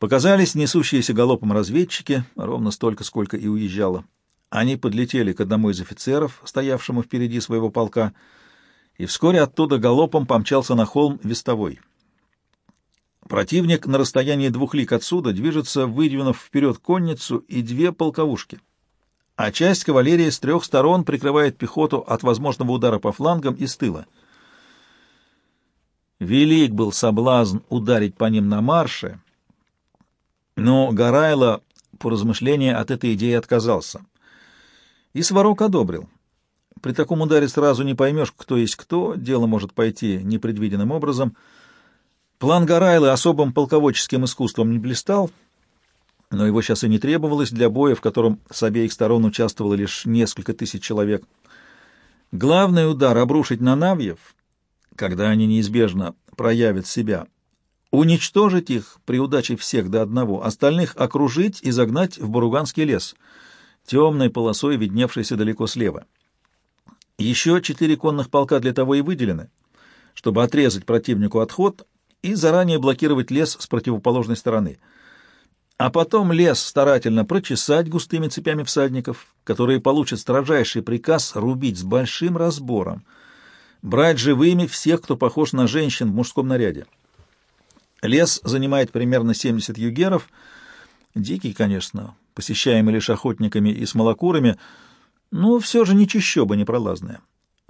Показались несущиеся галопом разведчики, ровно столько, сколько и уезжало. Они подлетели к одному из офицеров, стоявшему впереди своего полка, и вскоре оттуда галопом помчался на холм вестовой. Противник на расстоянии двух лик отсюда движется, выдвинув вперед конницу и две полковушки, а часть кавалерии с трех сторон прикрывает пехоту от возможного удара по флангам и с тыла. Велик был соблазн ударить по ним на марше, но Гарайло, по размышлению, от этой идеи отказался. И Сварог одобрил. При таком ударе сразу не поймешь, кто есть кто, дело может пойти непредвиденным образом. План Гарайлы особым полководческим искусством не блистал, но его сейчас и не требовалось для боя, в котором с обеих сторон участвовало лишь несколько тысяч человек. Главный удар обрушить на Навьев, когда они неизбежно проявят себя — уничтожить их при удаче всех до одного, остальных окружить и загнать в Буруганский лес, темной полосой, видневшейся далеко слева. Еще четыре конных полка для того и выделены, чтобы отрезать противнику отход и заранее блокировать лес с противоположной стороны. А потом лес старательно прочесать густыми цепями всадников, которые получат строжайший приказ рубить с большим разбором, брать живыми всех, кто похож на женщин в мужском наряде. Лес занимает примерно 70 югеров. Дикий, конечно, посещаемый лишь охотниками и смолокурами, но все же не чищоба непролазная.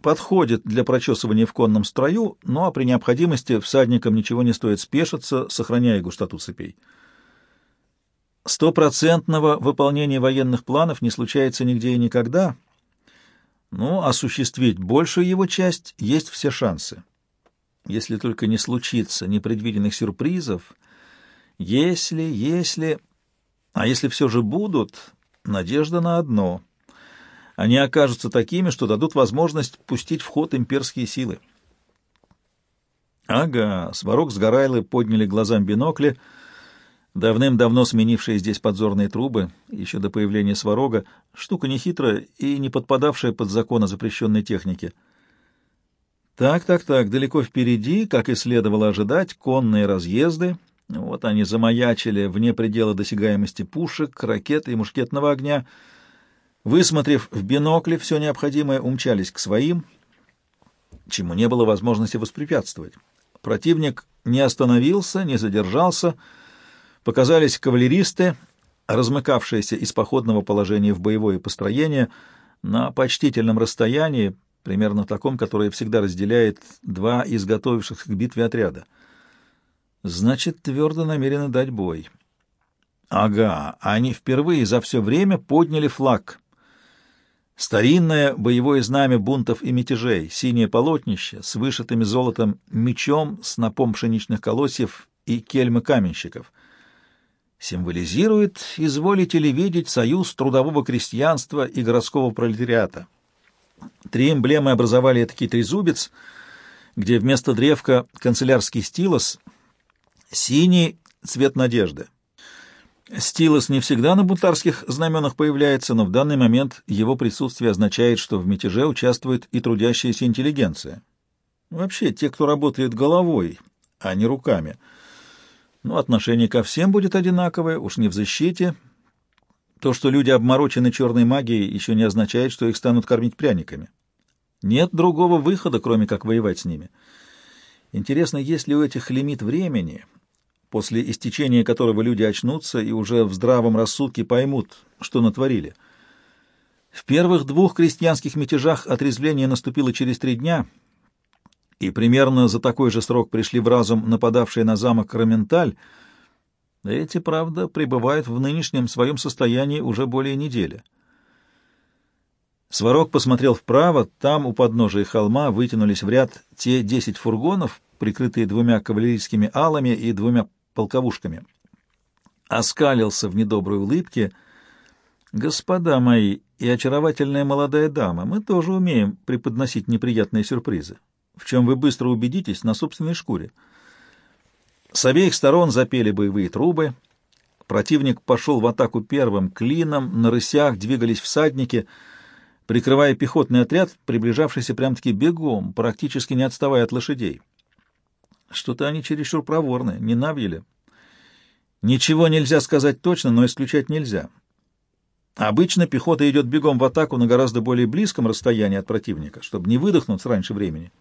Подходит для прочесывания в конном строю, ну а при необходимости всадникам ничего не стоит спешиться, сохраняя густоту цепей. Стопроцентного выполнения военных планов не случается нигде и никогда, но осуществить большую его часть есть все шансы если только не случится непредвиденных сюрпризов. Если, если... А если все же будут, надежда на одно. Они окажутся такими, что дадут возможность пустить в ход имперские силы. Ага, Сварог с Горайлы подняли глазам бинокли, давным-давно сменившие здесь подзорные трубы, еще до появления Сварога, штука нехитрая и не подпадавшая под закон о запрещенной технике — так, так, так, далеко впереди, как и следовало ожидать, конные разъезды. Вот они замаячили вне предела досягаемости пушек, ракет и мушкетного огня. Высмотрев в бинокле все необходимое, умчались к своим, чему не было возможности воспрепятствовать. Противник не остановился, не задержался. Показались кавалеристы, размыкавшиеся из походного положения в боевое построение на почтительном расстоянии, примерно таком, которое всегда разделяет два изготовившихся к битве отряда. Значит, твердо намерены дать бой. Ага, они впервые за все время подняли флаг. Старинное боевое знамя бунтов и мятежей, синее полотнище с вышитыми золотом мечом, снопом пшеничных колосьев и кельмы каменщиков. Символизирует, изволите ли видеть, союз трудового крестьянства и городского пролетариата. Три эмблемы образовали этакий трезубец, где вместо древка канцелярский стилос, синий цвет надежды. Стилос не всегда на бунтарских знаменах появляется, но в данный момент его присутствие означает, что в мятеже участвует и трудящаяся интеллигенция. Вообще, те, кто работает головой, а не руками. Но отношение ко всем будет одинаковое, уж не в защите, то, что люди обморочены черной магией, еще не означает, что их станут кормить пряниками. Нет другого выхода, кроме как воевать с ними. Интересно, есть ли у этих лимит времени, после истечения которого люди очнутся и уже в здравом рассудке поймут, что натворили. В первых двух крестьянских мятежах отрезвление наступило через три дня, и примерно за такой же срок пришли в разум нападавшие на замок Раменталь — эти, правда, пребывают в нынешнем своем состоянии уже более недели. Сварог посмотрел вправо, там у подножия холма вытянулись в ряд те десять фургонов, прикрытые двумя кавалерийскими алами и двумя полковушками. Оскалился в недоброй улыбке. «Господа мои и очаровательная молодая дама, мы тоже умеем преподносить неприятные сюрпризы, в чем вы быстро убедитесь на собственной шкуре». С обеих сторон запели боевые трубы. Противник пошел в атаку первым клином, на рысях двигались всадники, прикрывая пехотный отряд, приближавшийся прям-таки бегом, практически не отставая от лошадей. Что-то они чересчур проворны, не навьели. Ничего нельзя сказать точно, но исключать нельзя. Обычно пехота идет бегом в атаку на гораздо более близком расстоянии от противника, чтобы не выдохнуться раньше времени.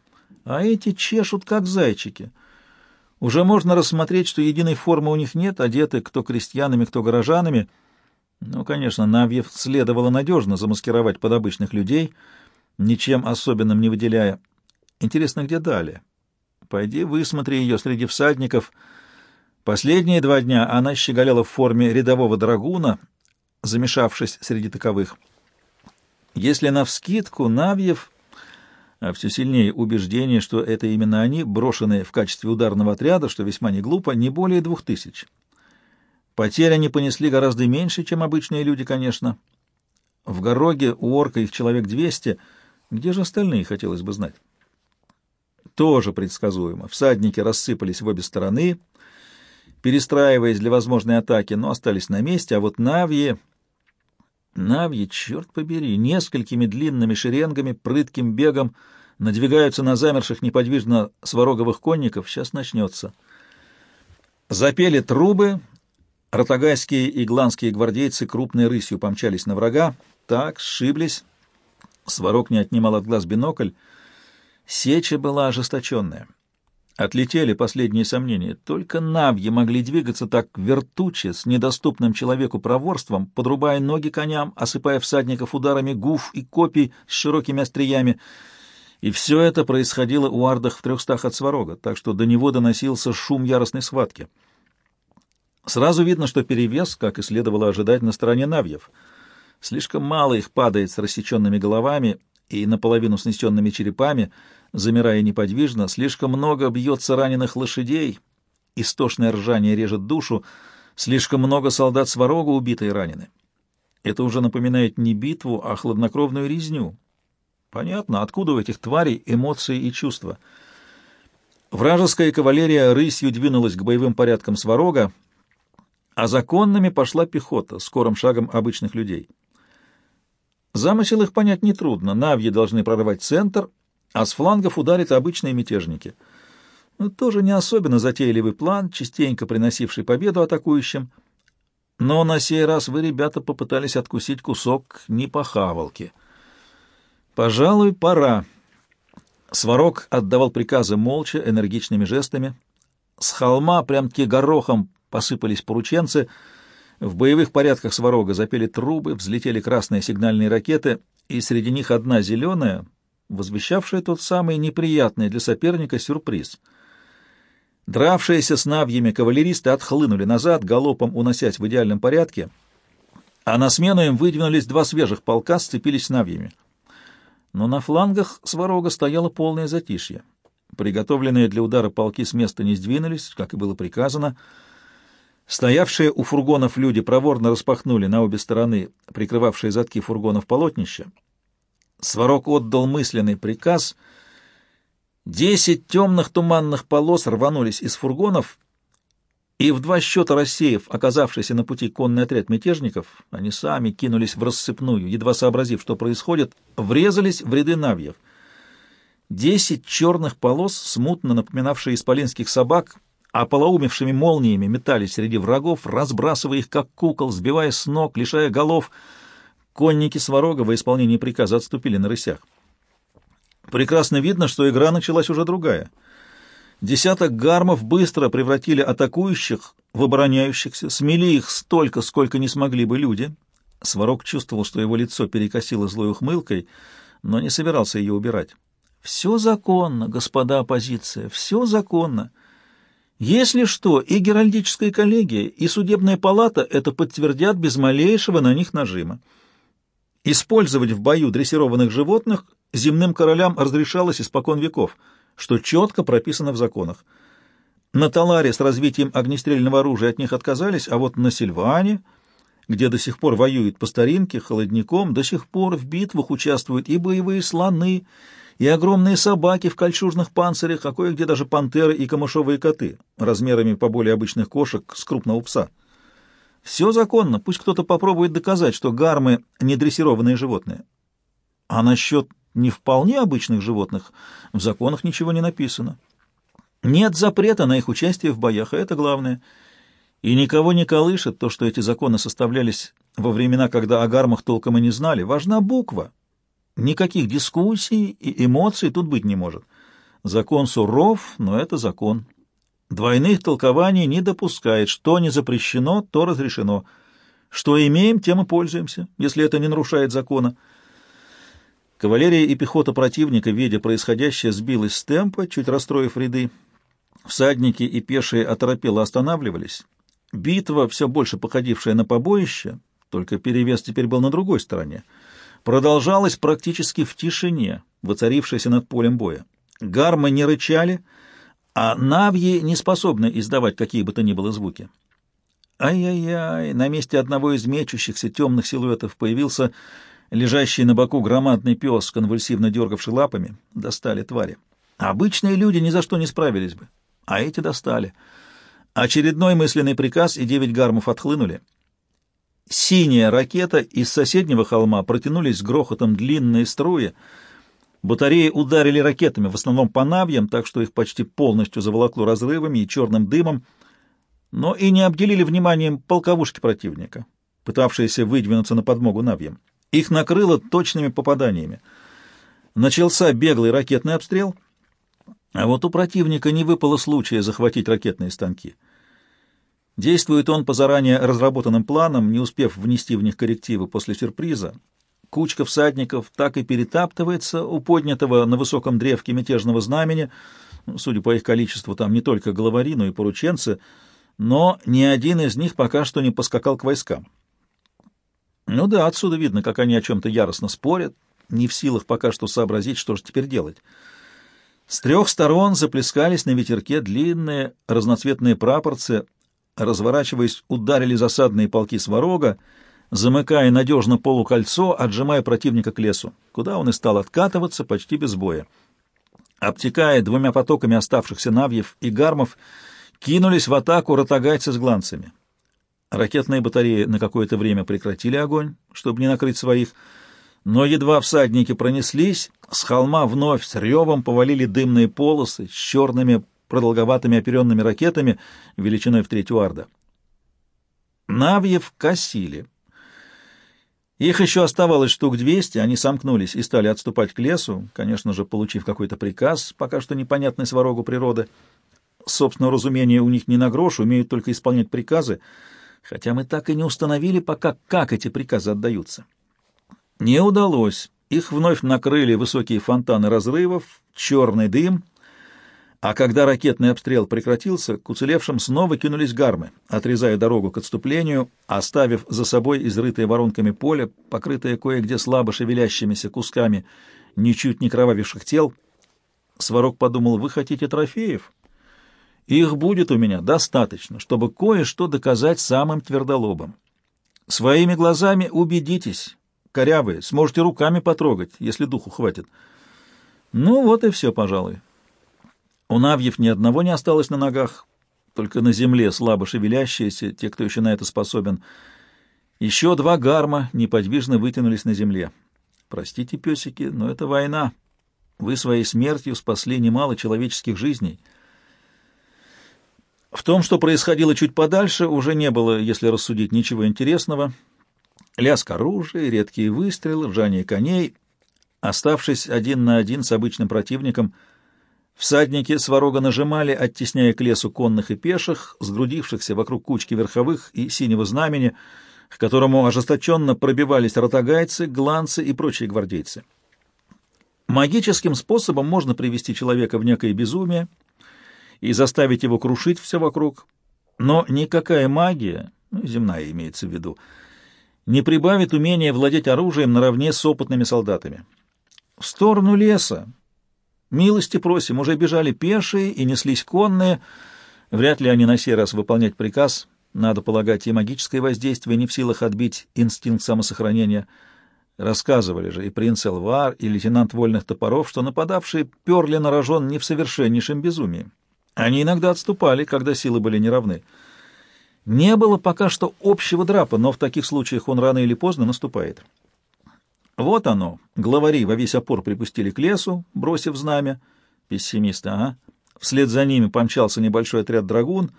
А эти чешут, как зайчики. Уже можно рассмотреть, что единой формы у них нет, одеты кто крестьянами, кто горожанами. Ну, конечно, Навьев следовало надежно замаскировать под обычных людей, ничем особенным не выделяя. Интересно, где далее? Пойди высмотри ее среди всадников. Последние два дня она щеголяла в форме рядового драгуна, замешавшись среди таковых. Если навскидку Навьев, а все сильнее убеждение, что это именно они, брошенные в качестве ударного отряда, что весьма не глупо, не более двух тысяч. Потерь они понесли гораздо меньше, чем обычные люди, конечно. В Гороге у орка их человек двести. Где же остальные, хотелось бы знать. Тоже предсказуемо. Всадники рассыпались в обе стороны, перестраиваясь для возможной атаки, но остались на месте, а вот Навьи... Навьи, черт побери, несколькими длинными шеренгами, прытким бегом надвигаются на замерших неподвижно свароговых конников. Сейчас начнется. Запели трубы, ротагайские и гланские гвардейцы крупной рысью помчались на врага. Так, сшиблись. Сварог не отнимал от глаз бинокль. Сеча была ожесточенная. Отлетели последние сомнения. Только навьи могли двигаться так вертуче, с недоступным человеку проворством, подрубая ноги коням, осыпая всадников ударами гуф и копий с широкими остриями. И все это происходило у ардах в трехстах от Сварога, так что до него доносился шум яростной схватки. Сразу видно, что перевес, как и следовало ожидать, на стороне навьев. Слишком мало их падает с рассеченными головами и наполовину снесенными черепами — замирая неподвижно, слишком много бьется раненых лошадей, истошное ржание режет душу, слишком много солдат сварога убиты и ранены. Это уже напоминает не битву, а хладнокровную резню. Понятно, откуда у этих тварей эмоции и чувства. Вражеская кавалерия рысью двинулась к боевым порядкам сварога, а законными пошла пехота, скорым шагом обычных людей. Замысел их понять нетрудно. Навьи должны прорвать центр, а с флангов ударят обычные мятежники. Ну, тоже не особенно затейливый план, частенько приносивший победу атакующим, но на сей раз вы, ребята, попытались откусить кусок не по хавалке. Пожалуй, пора. Сварог отдавал приказы молча, энергичными жестами. С холма прям-таки горохом посыпались порученцы. В боевых порядках Сварога запели трубы, взлетели красные сигнальные ракеты, и среди них одна зеленая — возвещавшая тот самый неприятный для соперника сюрприз. Дравшиеся с навьями кавалеристы отхлынули назад, галопом уносясь в идеальном порядке, а на смену им выдвинулись два свежих полка, сцепились с навьями. Но на флангах Сварога стояло полное затишье. Приготовленные для удара полки с места не сдвинулись, как и было приказано. Стоявшие у фургонов люди проворно распахнули на обе стороны прикрывавшие задки фургонов полотнища, Сварог отдал мысленный приказ. Десять темных туманных полос рванулись из фургонов, и в два счета рассеяв оказавшийся на пути конный отряд мятежников, они сами кинулись в рассыпную, едва сообразив, что происходит, врезались в ряды навьев. Десять черных полос, смутно напоминавшие исполинских собак, ополоумевшими молниями метались среди врагов, разбрасывая их, как кукол, сбивая с ног, лишая голов — Конники Сварога во исполнении приказа отступили на рысях. Прекрасно видно, что игра началась уже другая. Десяток гармов быстро превратили атакующих в обороняющихся, смели их столько, сколько не смогли бы люди. Сварог чувствовал, что его лицо перекосило злой ухмылкой, но не собирался ее убирать. «Все законно, господа оппозиция, все законно. Если что, и геральдическая коллегия, и судебная палата это подтвердят без малейшего на них нажима. Использовать в бою дрессированных животных земным королям разрешалось испокон веков, что четко прописано в законах. На Таларе с развитием огнестрельного оружия от них отказались, а вот на Сильване, где до сих пор воюют по старинке, холодником, до сих пор в битвах участвуют и боевые слоны, и огромные собаки в кольчужных панцирях, а кое-где даже пантеры и камышовые коты, размерами по более обычных кошек с крупного пса. Все законно, пусть кто-то попробует доказать, что гармы — не дрессированные животные. А насчет не вполне обычных животных в законах ничего не написано. Нет запрета на их участие в боях, а это главное. И никого не колышет то, что эти законы составлялись во времена, когда о гармах толком и не знали. Важна буква. Никаких дискуссий и эмоций тут быть не может. Закон суров, но это закон. Двойных толкований не допускает. Что не запрещено, то разрешено. Что имеем, тем и пользуемся, если это не нарушает закона. Кавалерия и пехота противника, видя происходящее, сбилась с темпа, чуть расстроив ряды. Всадники и пешие оторопело останавливались. Битва, все больше походившая на побоище, только перевес теперь был на другой стороне, продолжалась практически в тишине, воцарившейся над полем боя. Гармы не рычали, а навьи не способны издавать какие бы то ни было звуки. Ай-яй-яй, на месте одного из мечущихся темных силуэтов появился лежащий на боку громадный пес, конвульсивно дергавший лапами. Достали твари. Обычные люди ни за что не справились бы, а эти достали. Очередной мысленный приказ, и девять гармов отхлынули. Синяя ракета из соседнего холма протянулись с грохотом длинные струи. Батареи ударили ракетами, в основном по навьям, так что их почти полностью заволокло разрывами и черным дымом, но и не обделили вниманием полковушки противника, пытавшиеся выдвинуться на подмогу навьям. Их накрыло точными попаданиями. Начался беглый ракетный обстрел, а вот у противника не выпало случая захватить ракетные станки — Действует он по заранее разработанным планам, не успев внести в них коррективы после сюрприза. Кучка всадников так и перетаптывается у поднятого на высоком древке мятежного знамени, судя по их количеству, там не только главари, но и порученцы, но ни один из них пока что не поскакал к войскам. Ну да, отсюда видно, как они о чем-то яростно спорят, не в силах пока что сообразить, что же теперь делать. С трех сторон заплескались на ветерке длинные разноцветные прапорцы — разворачиваясь, ударили засадные полки сварога, замыкая надежно полукольцо, отжимая противника к лесу, куда он и стал откатываться почти без боя. Обтекая двумя потоками оставшихся навьев и гармов, кинулись в атаку ротагайцы с гланцами. Ракетные батареи на какое-то время прекратили огонь, чтобы не накрыть своих, но едва всадники пронеслись, с холма вновь с ревом повалили дымные полосы с черными продолговатыми оперенными ракетами величиной в третью арда. Навьев косили. Их еще оставалось штук двести, они сомкнулись и стали отступать к лесу, конечно же, получив какой-то приказ, пока что непонятный сварогу природы. Собственно, разумение у них не на грош, умеют только исполнять приказы, хотя мы так и не установили пока, как эти приказы отдаются. Не удалось. Их вновь накрыли высокие фонтаны разрывов, черный дым — а когда ракетный обстрел прекратился, к уцелевшим снова кинулись гармы, отрезая дорогу к отступлению, оставив за собой изрытое воронками поле, покрытое кое-где слабо шевелящимися кусками ничуть не кровавивших тел. Сварог подумал, вы хотите трофеев? Их будет у меня достаточно, чтобы кое-что доказать самым твердолобам. Своими глазами убедитесь, корявые, сможете руками потрогать, если духу хватит. Ну вот и все, пожалуй. У Навьев ни одного не осталось на ногах, только на земле слабо шевелящиеся, те, кто еще на это способен. Еще два гарма неподвижно вытянулись на земле. Простите, песики, но это война. Вы своей смертью спасли немало человеческих жизней. В том, что происходило чуть подальше, уже не было, если рассудить, ничего интересного. Лязг оружия, редкие выстрелы, ржание коней. Оставшись один на один с обычным противником — Всадники сварога нажимали, оттесняя к лесу конных и пеших, сгрудившихся вокруг кучки верховых и синего знамени, к которому ожесточенно пробивались ротагайцы, гланцы и прочие гвардейцы. Магическим способом можно привести человека в некое безумие и заставить его крушить все вокруг, но никакая магия, ну, земная имеется в виду, не прибавит умения владеть оружием наравне с опытными солдатами. В сторону леса, Милости просим, уже бежали пешие и неслись конные. Вряд ли они на сей раз выполнять приказ. Надо полагать, и магическое воздействие не в силах отбить инстинкт самосохранения. Рассказывали же и принц Элвар, и лейтенант Вольных Топоров, что нападавшие перли на рожон не в совершеннейшем безумии. Они иногда отступали, когда силы были неравны. Не было пока что общего драпа, но в таких случаях он рано или поздно наступает. Вот оно. Главари во весь опор припустили к лесу, бросив знамя. Пессимисты, ага. Вслед за ними помчался небольшой отряд драгун.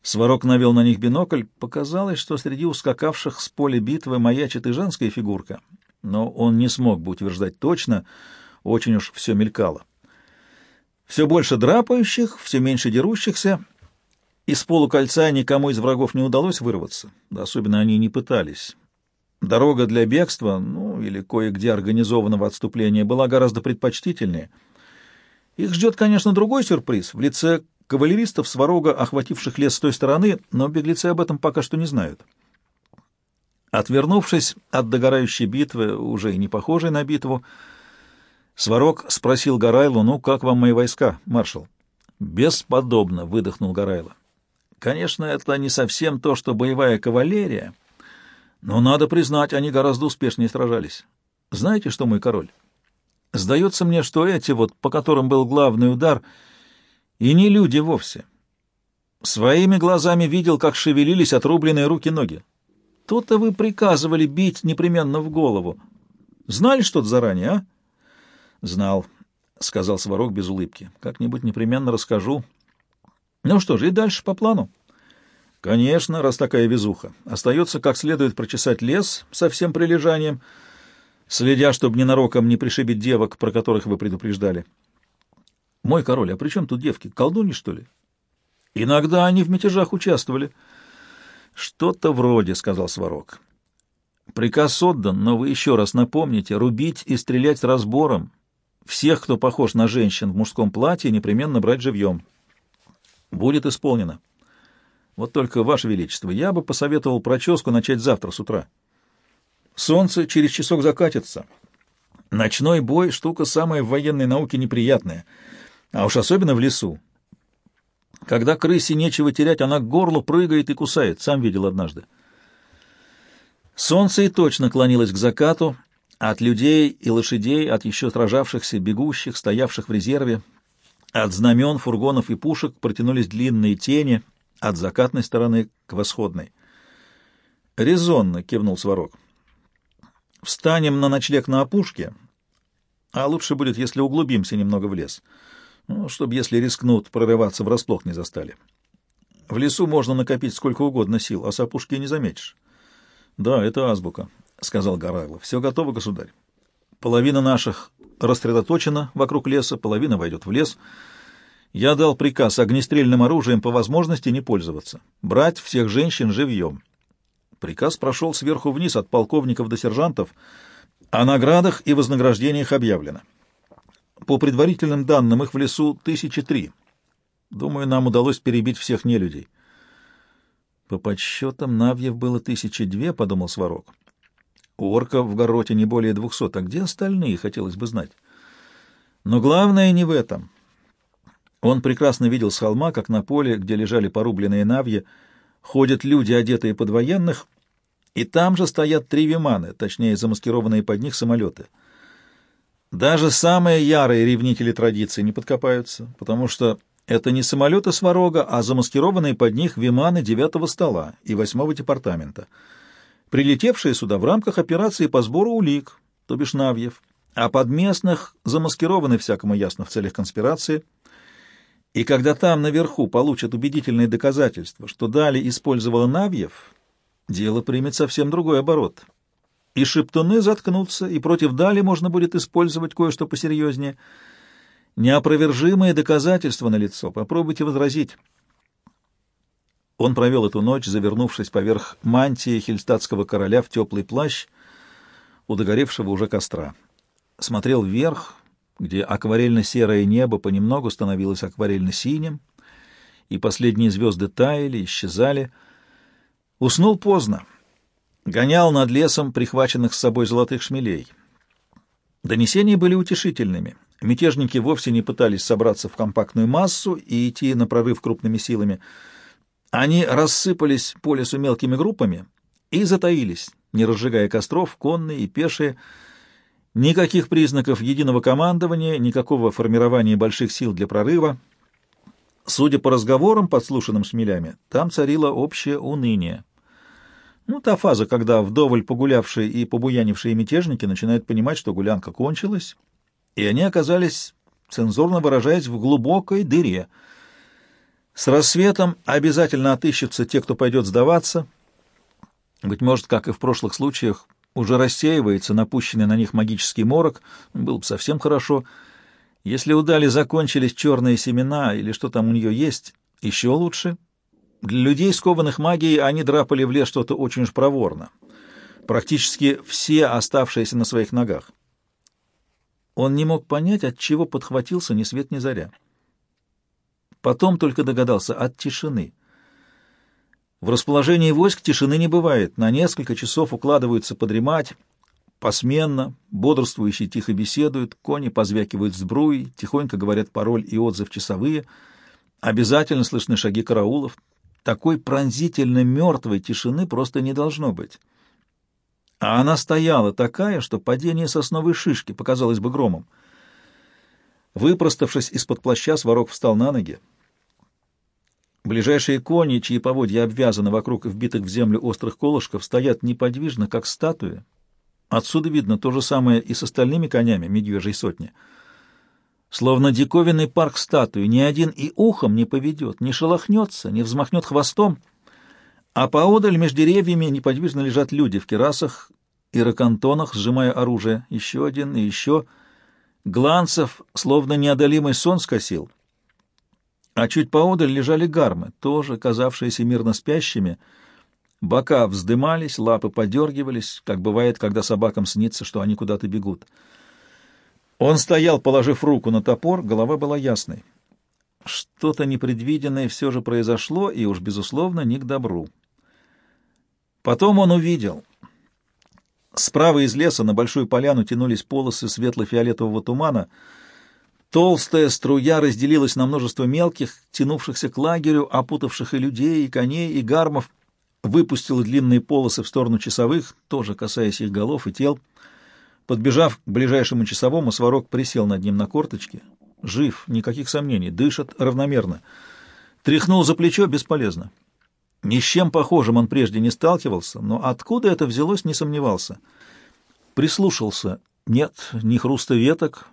Сварог навел на них бинокль. Показалось, что среди ускакавших с поля битвы маячит и женская фигурка, но он не смог бы утверждать точно, очень уж все мелькало. Все больше драпающих, все меньше дерущихся. Из полукольца никому из врагов не удалось вырваться, особенно они не пытались. Дорога для бегства, ну или кое-где организованного отступления, была гораздо предпочтительнее. Их ждет, конечно, другой сюрприз в лице кавалеристов Сварога, охвативших лес с той стороны, но беглецы об этом пока что не знают. Отвернувшись от догорающей битвы, уже и не похожей на битву, Сварог спросил Гарайлу, «Ну, как вам мои войска, маршал?» «Бесподобно», — выдохнул Гарайло. «Конечно, это не совсем то, что боевая кавалерия, но, надо признать, они гораздо успешнее сражались. Знаете что, мой король? Сдается мне, что эти вот, по которым был главный удар, и не люди вовсе. Своими глазами видел, как шевелились отрубленные руки-ноги. То-то вы приказывали бить непременно в голову. Знали что-то заранее, а?» Знал, — сказал Сварог без улыбки. — Как-нибудь непременно расскажу. — Ну что же, и дальше по плану. — Конечно, раз такая везуха. Остается как следует прочесать лес со всем прилежанием, следя, чтобы ненароком не пришибить девок, про которых вы предупреждали. — Мой король, а при чем тут девки? Колдуни, что ли? — Иногда они в мятежах участвовали. — Что-то вроде, — сказал Сварог. — Приказ отдан, но вы еще раз напомните, рубить и стрелять с разбором, всех, кто похож на женщин в мужском платье, непременно брать живьем. Будет исполнено. Вот только, Ваше Величество, я бы посоветовал проческу начать завтра с утра. Солнце через часок закатится. Ночной бой — штука самая в военной науке неприятная, а уж особенно в лесу. Когда крысе нечего терять, она к горлу прыгает и кусает, сам видел однажды. Солнце и точно клонилось к закату, от людей и лошадей, от еще сражавшихся, бегущих, стоявших в резерве, от знамен, фургонов и пушек протянулись длинные тени от закатной стороны к восходной. «Резонно», — кивнул Сварог. «Встанем на ночлег на опушке, а лучше будет, если углубимся немного в лес, ну, чтобы, если рискнут, прорываться врасплох не застали. В лесу можно накопить сколько угодно сил, а с опушки не заметишь». «Да, это азбука», — сказал Гарайлов. — Все готово, государь. Половина наших рассредоточена вокруг леса, половина войдет в лес. Я дал приказ огнестрельным оружием по возможности не пользоваться, брать всех женщин живьем. Приказ прошел сверху вниз от полковников до сержантов, о наградах и вознаграждениях объявлено. По предварительным данным, их в лесу тысячи три. Думаю, нам удалось перебить всех нелюдей. По подсчетам, Навьев было тысячи две, — подумал Сварог. У орка в гороте не более двухсот, а где остальные, хотелось бы знать. Но главное не в этом. Он прекрасно видел с холма, как на поле, где лежали порубленные навьи, ходят люди, одетые под военных, и там же стоят три виманы, точнее, замаскированные под них самолеты. Даже самые ярые ревнители традиции не подкопаются, потому что это не самолеты Сварога, а замаскированные под них виманы девятого стола и восьмого департамента — прилетевшие сюда в рамках операции по сбору улик, то бишь навьев, а подместных замаскированы всякому ясно в целях конспирации. И когда там наверху получат убедительные доказательства, что Дали использовала навьев, дело примет совсем другой оборот. И шептуны заткнутся, и против Дали можно будет использовать кое-что посерьезнее. Неопровержимые доказательства налицо, попробуйте возразить. Он провел эту ночь, завернувшись поверх мантии хельстатского короля в теплый плащ у догоревшего уже костра. Смотрел вверх, где акварельно-серое небо понемногу становилось акварельно-синим, и последние звезды таяли, исчезали. Уснул поздно. Гонял над лесом прихваченных с собой золотых шмелей. Донесения были утешительными. Мятежники вовсе не пытались собраться в компактную массу и идти на прорыв крупными силами — они рассыпались по лесу мелкими группами и затаились, не разжигая костров, конные и пешие. Никаких признаков единого командования, никакого формирования больших сил для прорыва. Судя по разговорам, подслушанным шмелями, там царило общее уныние. Ну, та фаза, когда вдоволь погулявшие и побуянившие мятежники начинают понимать, что гулянка кончилась, и они оказались, цензурно выражаясь, в глубокой дыре — С рассветом обязательно отыщутся те, кто пойдет сдаваться. Быть может, как и в прошлых случаях, уже рассеивается напущенный на них магический морок, было бы совсем хорошо. Если у Дали закончились черные семена или что там у нее есть, еще лучше. Для людей, скованных магией, они драпали в лес что-то очень уж проворно. Практически все оставшиеся на своих ногах. Он не мог понять, от чего подхватился ни свет ни заря. Потом только догадался от тишины. В расположении войск тишины не бывает. На несколько часов укладываются подремать, посменно, бодрствующие тихо беседуют, кони позвякивают сбруей, тихонько говорят пароль и отзыв часовые. Обязательно слышны шаги караулов. Такой пронзительно мертвой тишины просто не должно быть. А она стояла такая, что падение сосновой шишки показалось бы громом. Выпроставшись из-под плаща, Сварог встал на ноги. Ближайшие кони, чьи поводья обвязаны вокруг вбитых в землю острых колышков, стоят неподвижно, как статуи. Отсюда видно то же самое и с остальными конями медвежьей сотни. Словно диковинный парк статуи, ни один и ухом не поведет, не шелохнется, не взмахнет хвостом, а поодаль между деревьями неподвижно лежат люди в керасах и ракантонах, сжимая оружие, еще один и еще — Гланцев словно неодолимый сон скосил. А чуть поодаль лежали гармы, тоже казавшиеся мирно спящими. Бока вздымались, лапы подергивались, как бывает, когда собакам снится, что они куда-то бегут. Он стоял, положив руку на топор, голова была ясной. Что-то непредвиденное все же произошло, и уж, безусловно, не к добру. Потом он увидел — Справа из леса на большую поляну тянулись полосы светло-фиолетового тумана. Толстая струя разделилась на множество мелких, тянувшихся к лагерю, опутавших и людей, и коней, и гармов, выпустила длинные полосы в сторону часовых, тоже касаясь их голов и тел. Подбежав к ближайшему часовому, Сварог присел над ним на корточки. Жив, никаких сомнений, дышит равномерно. Тряхнул за плечо, бесполезно. Ни с чем похожим он прежде не сталкивался, но откуда это взялось, не сомневался. Прислушался. Нет, ни хруста веток,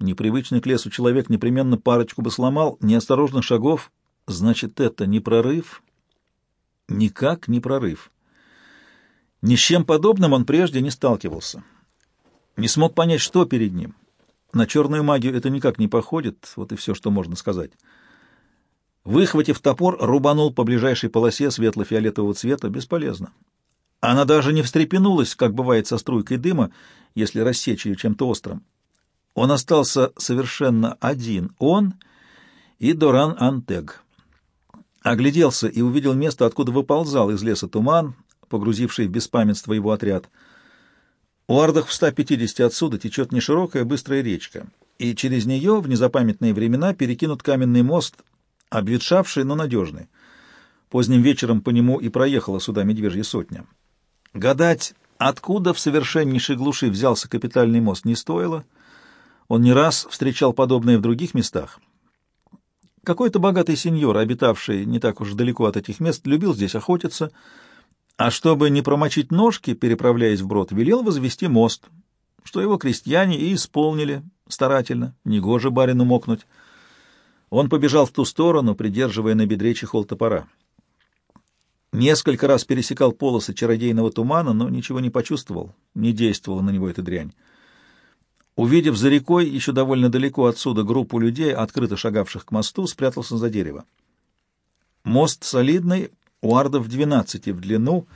ни привычный к лесу человек непременно парочку бы сломал, ни осторожных шагов. Значит, это не прорыв? Никак не прорыв. Ни с чем подобным он прежде не сталкивался. Не смог понять, что перед ним. На черную магию это никак не походит, вот и все, что можно сказать. Выхватив топор, рубанул по ближайшей полосе светло-фиолетового цвета. Бесполезно. Она даже не встрепенулась, как бывает со струйкой дыма, если рассечь ее чем-то острым. Он остался совершенно один, он и Доран Антег. Огляделся и увидел место, откуда выползал из леса туман, погрузивший в беспамятство его отряд. У Ардах в 150 отсюда течет неширокая быстрая речка, и через нее в незапамятные времена перекинут каменный мост, обветшавший, но надежный. Поздним вечером по нему и проехала сюда медвежья сотня. Гадать, откуда в совершеннейшей глуши взялся капитальный мост, не стоило. Он не раз встречал подобное в других местах. Какой-то богатый сеньор, обитавший не так уж далеко от этих мест, любил здесь охотиться, а чтобы не промочить ножки, переправляясь вброд, велел возвести мост, что его крестьяне и исполнили старательно, негоже барину мокнуть. Он побежал в ту сторону, придерживая на бедре чехол топора. Несколько раз пересекал полосы чародейного тумана, но ничего не почувствовал, не действовала на него эта дрянь. Увидев за рекой, еще довольно далеко отсюда, группу людей, открыто шагавших к мосту, спрятался за дерево. Мост солидный, у ардов двенадцати в длину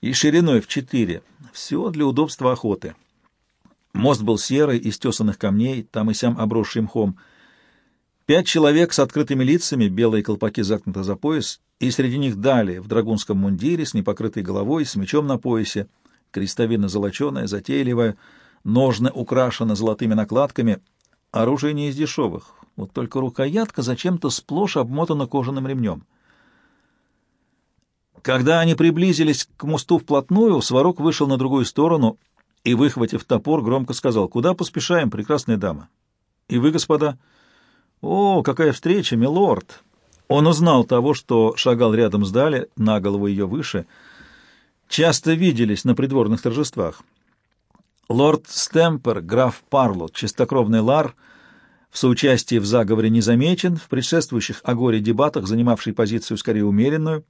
и шириной в четыре. Все для удобства охоты. Мост был серый, из тесанных камней, там и сям обросший мхом — Пять человек с открытыми лицами, белые колпаки загнуты за пояс, и среди них далее в драгунском мундире с непокрытой головой, с мечом на поясе, крестовина золоченая, затейливая, ножны украшены золотыми накладками, оружие не из дешевых, вот только рукоятка зачем-то сплошь обмотана кожаным ремнем. Когда они приблизились к мосту вплотную, Сварог вышел на другую сторону и, выхватив топор, громко сказал, «Куда поспешаем, прекрасная дама?» «И вы, господа?» «О, какая встреча, милорд!» Он узнал того, что шагал рядом с Дали, на голову ее выше. Часто виделись на придворных торжествах. Лорд Стемпер, граф Парлот, чистокровный лар, в соучастии в заговоре не замечен, в предшествующих о горе дебатах, занимавший позицию скорее умеренную,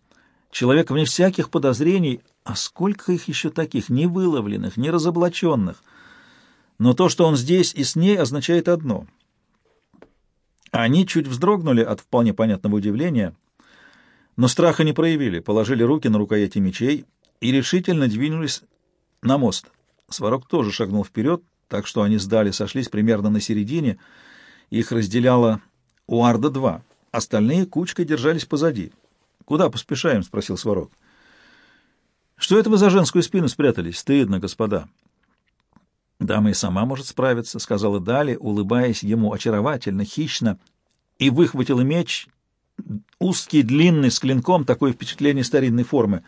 человек вне всяких подозрений, а сколько их еще таких, не выловленных, не разоблаченных. Но то, что он здесь и с ней, означает одно. Они чуть вздрогнули от вполне понятного удивления, но страха не проявили, положили руки на рукояти мечей и решительно двинулись на мост. Сварог тоже шагнул вперед, так что они сдали, сошлись примерно на середине. Их разделяло Уарда-2. Остальные кучкой держались позади. «Куда поспешаем?» — спросил Сварог. «Что это вы за женскую спину спрятались? Стыдно, господа». «Дама и сама может справиться», — сказала Дали, улыбаясь ему очаровательно, хищно, и выхватила меч, узкий, длинный, с клинком, такое впечатление старинной формы.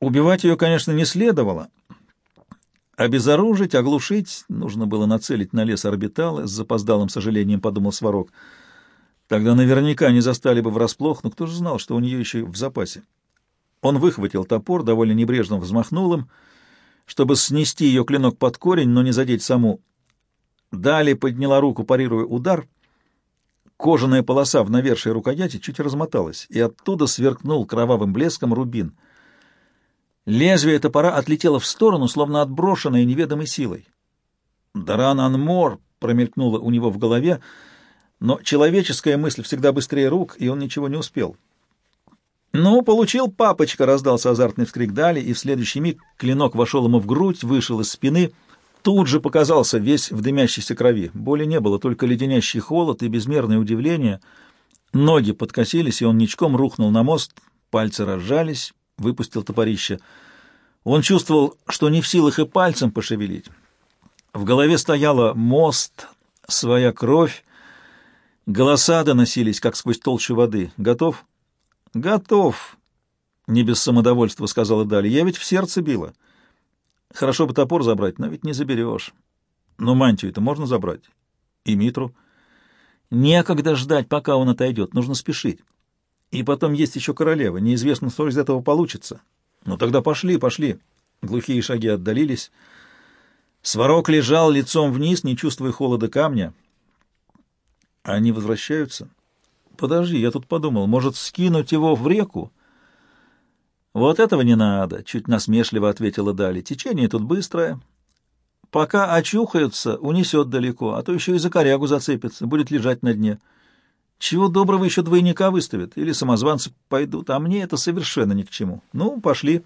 Убивать ее, конечно, не следовало, Обезоружить, оглушить, нужно было нацелить на лес орбитала, с запоздалым сожалением подумал Сварог. Тогда наверняка не застали бы врасплох, но кто же знал, что у нее еще в запасе. Он выхватил топор, довольно небрежно взмахнул им, чтобы снести ее клинок под корень, но не задеть саму. Далее подняла руку, парируя удар. Кожаная полоса в навершие рукояти чуть размоталась, и оттуда сверкнул кровавым блеском рубин — Лезвие топора отлетело в сторону, словно отброшенное неведомой силой. «Даран Анмор!» — промелькнуло у него в голове, но человеческая мысль всегда быстрее рук, и он ничего не успел. «Ну, получил папочка!» — раздался азартный вскрик Дали, и в следующий миг клинок вошел ему в грудь, вышел из спины. Тут же показался весь в дымящейся крови. Боли не было, только леденящий холод и безмерное удивление. Ноги подкосились, и он ничком рухнул на мост, пальцы разжались, выпустил топорище. Он чувствовал, что не в силах и пальцем пошевелить. В голове стояла мост, своя кровь. Голоса доносились, как сквозь толщу воды. «Готов?» «Готов!» — не без самодовольства сказала Дали. «Я ведь в сердце била. Хорошо бы топор забрать, но ведь не заберешь. Но мантию-то можно забрать. И Митру. Некогда ждать, пока он отойдет. Нужно спешить. И потом есть еще королева. Неизвестно, что из этого получится. Ну тогда пошли, пошли. Глухие шаги отдалились. Сварог лежал лицом вниз, не чувствуя холода камня. Они возвращаются. Подожди, я тут подумал, может, скинуть его в реку? Вот этого не надо, чуть насмешливо ответила Дали. Течение тут быстрое. Пока очухаются, унесет далеко, а то еще и за корягу зацепится, будет лежать на дне. Чего доброго еще двойника выставят, или самозванцы пойдут, а мне это совершенно ни к чему. Ну, пошли.